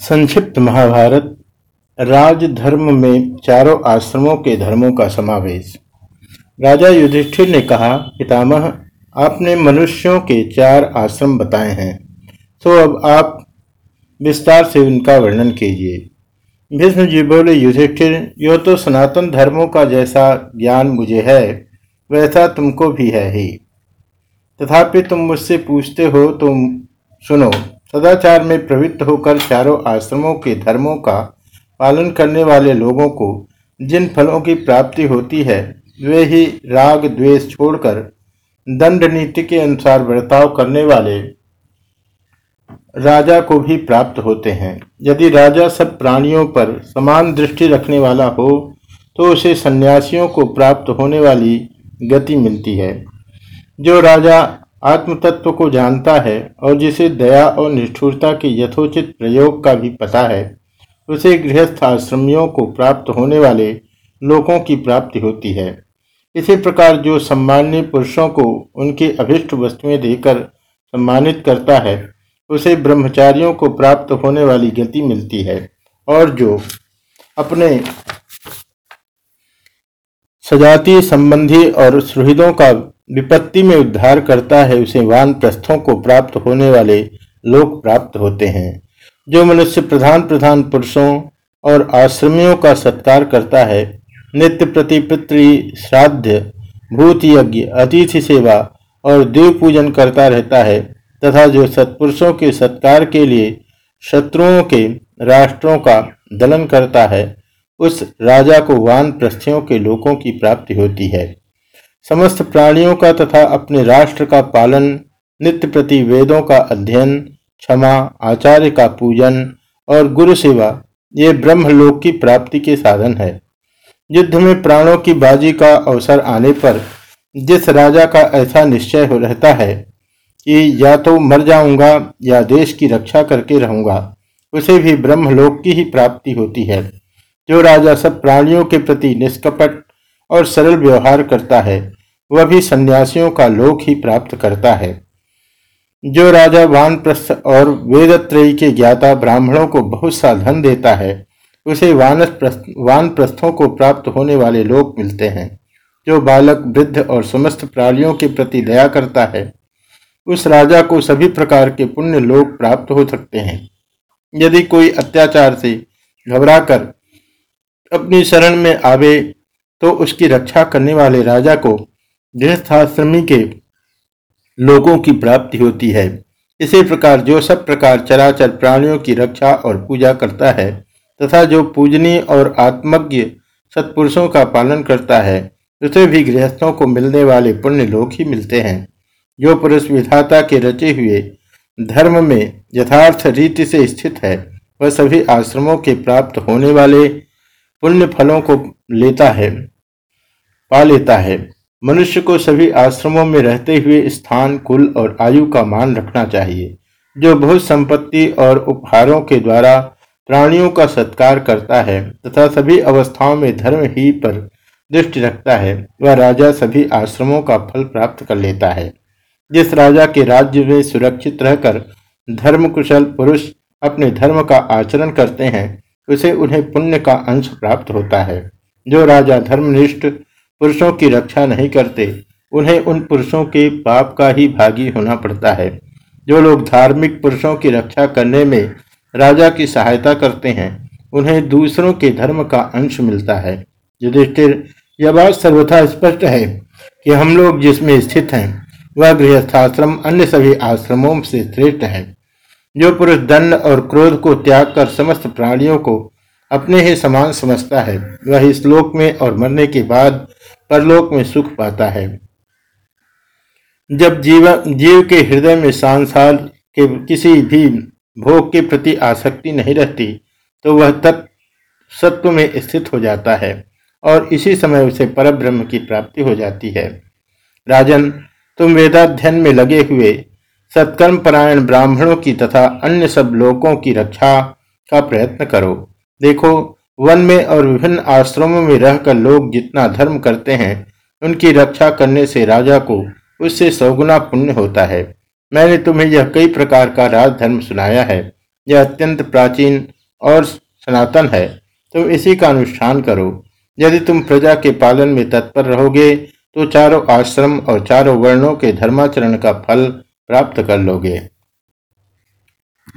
संक्षिप्त महाभारत, राजधर्म में चारों आश्रमों के धर्मों का समावेश। राजा युधिष्ठिर ने कहा, पितामह, आपने मनुष्यों के चार आश्रम बताए हैं। तो अब आप विस्तार से उनका वर्णन कीजिए। भीष्म जी बोले, युधिष्ठिर, यो तो सनातन धर्मों का जैसा ज्ञान मुझे है, वैसा तुमको भी है ही। तथापि तुम मुझसे पूछते हो तो सुनो। सदाचार में प्रवृत्त होकर चारों आश्रमों के धर्मों का पालन करने वाले लोगों को जिन फलों की प्राप्ति होती है, वे ही राग द्वेष छोड़कर दंड नीति के अनुसार बर्ताव करने वाले राजा को भी प्राप्त होते हैं। यदि राजा सब प्राणियों पर समान दृष्टि रखने वाला हो तो उसे सन्यासियों को प्राप्त होने वाली गति मिलती है। जो राजा आत्म तत्व को जानता है और जिसे दया और निष्ठुरता के यथोचित प्रयोग का भी पता है, उसे गृहस्थ आश्रमियों को प्राप्त होने वाले लोगों की प्राप्ति होती है। इसी प्रकार जो सम्मान्य पुरुषों को उनकी अभिष्ट वस्तुएँ देकर सम्मानित करता है, उसे ब्रह्मचारियों को प्राप्त होने वाली गति मिलती है और जो अपने सजातीय संबंधी और सुहृदों का विपत्ति में उद्धार करता है, उसे वान प्रस्थों को प्राप्त होने वाले लोग प्राप्त होते हैं। जो मनुष्य प्रधान प्रधान पुरुषों और आश्रमियों का सत्कार करता है, नित्य प्रति पितृ श्राद्ध, भूत यज्ञ, अतिथि सेवा और देव पूजन करता रहता है, तथा जो सत्पुरुषों के सत्कार के लिए शत्रुओं के राष्ट्रों का दलन करता है, उस राजा को वान प्रस्थियों के लोगों की प्राप्ति होती है। समस्त प्राणियों का तथा अपने राष्ट्र का पालन, नित्य प्रति वेदों का अध्ययन, क्षमा, आचार्य का पूजन और गुरु सेवा, ये ब्रह्मलोक की प्राप्ति के साधन है। युद्ध में प्राणों की बाजी का अवसर आने पर जिस राजा का ऐसा निश्चय हो रहता है कि या तो मर जाऊँगा या देश की रक्षा करके रहूँगा, उसे भी ब्रह्मलोक की ही प्राप्ति होती है, जो राजा सब प्राणियों के प्रति निष्कपट और सरल व्यवहार करता है। वह भी सन्यासियों का लोक ही प्राप्त करता है। जो राजा वानप्रस्थ और वेदत्रयी के ज्ञाता ब्राह्मणों को बहुत सा धन देता है, उसे वानप्रस्थों को प्राप्त होने वाले लोग मिलते हैं। जो बालक, वृद्ध और समस्त प्राणियों के प्रति दया करता है, उस राजा को सभी प्रकार के पुण्य लोग प्राप्त हो सकते हैं। यदि कोई अत्याचार से घबराकर अपनी शरण में आवे तो उसकी रक्षा करने वाले राजा को गृहस्थाश्रमी के लोगों की प्राप्ति होती है। इसी प्रकार जो सब प्रकार चराचर प्राणियों की रक्षा और पूजा करता है तथा जो पूजनीय और आत्मज्ञ सत्पुरुषों का पालन करता है, उसे भी गृहस्थों को मिलने वाले पुण्य लोग ही मिलते हैं। जो पुरुष विधाता के रचे हुए धर्म में यथार्थ रीति से स्थित है, वह सभी आश्रमों के प्राप्त होने वाले पुण्य फलों को लेता है, पा लेता है। मनुष्य को सभी आश्रमों में रहते हुए स्थान, कुल और आयु का मान रखना चाहिए, जो बहुत संपत्ति और उपहारों के द्वारा प्राणियों का सत्कार करता है तथा सभी अवस्थाओं में धर्म ही पर दृष्टि रखता है, वह राजा सभी आश्रमों का फल प्राप्त कर लेता है। जिस राजा के राज्य में सुरक्षित रहकर धर्म कुशल पुरुष अपने धर्म का आचरण करते हैं, उसे उन्हें पुण्य का अंश प्राप्त होता है। जो राजा धर्मनिष्ठ पुरुषों की रक्षा नहीं करते, उन्हें उन पुरुषों के पाप का ही भागी होना पड़ता है। जो लोग धार्मिक पुरुषों की रक्षा करने में राजा की सहायता करते हैं, उन्हें दूसरों के धर्म का अंश मिलता है। युधिष्ठिर, यह बात सर्वथा स्पष्ट है कि हम लोग जिसमें स्थित हैं, वह गृहस्थाश्रम अन्य सभी आश्रमों से श्रेष्ठ है। जो पुरुष दंड और क्रोध को त्याग कर समस्त प्राणियों को अपने ही समान समझता है, वह श्लोक में और मरने के बाद परलोक में सुख पाता है। जब जीव जीव के हृदय में सांसार के किसी भी भोग के प्रति आसक्ति नहीं रहती तो वह तत्व सत्व में स्थित हो जाता है और इसी समय उसे परब्रह्म की प्राप्ति हो जाती है। राजन, तुम वेदाध्ययन में लगे हुए सत्कर्म परायण ब्राह्मणों की तथा अन्य सब लोगों की रक्षा का प्रयत्न करो। देखो वन में और विभिन्न आश्रमों में रहकर लोग जितना धर्म करते हैं, उनकी रक्षा करने से राजा को उससे सौगुना पुण्य होता है। मैंने तुम्हें यह कई प्रकार का राजधर्म सुनाया है। यह अत्यंत प्राचीन और सनातन है तुम इसी का अनुष्ठान करो। यदि तुम प्रजा के पालन में तत्पर रहोगे तो चारों आश्रम और चारों वर्णों के धर्माचरण का फल प्राप्त कर लोगे।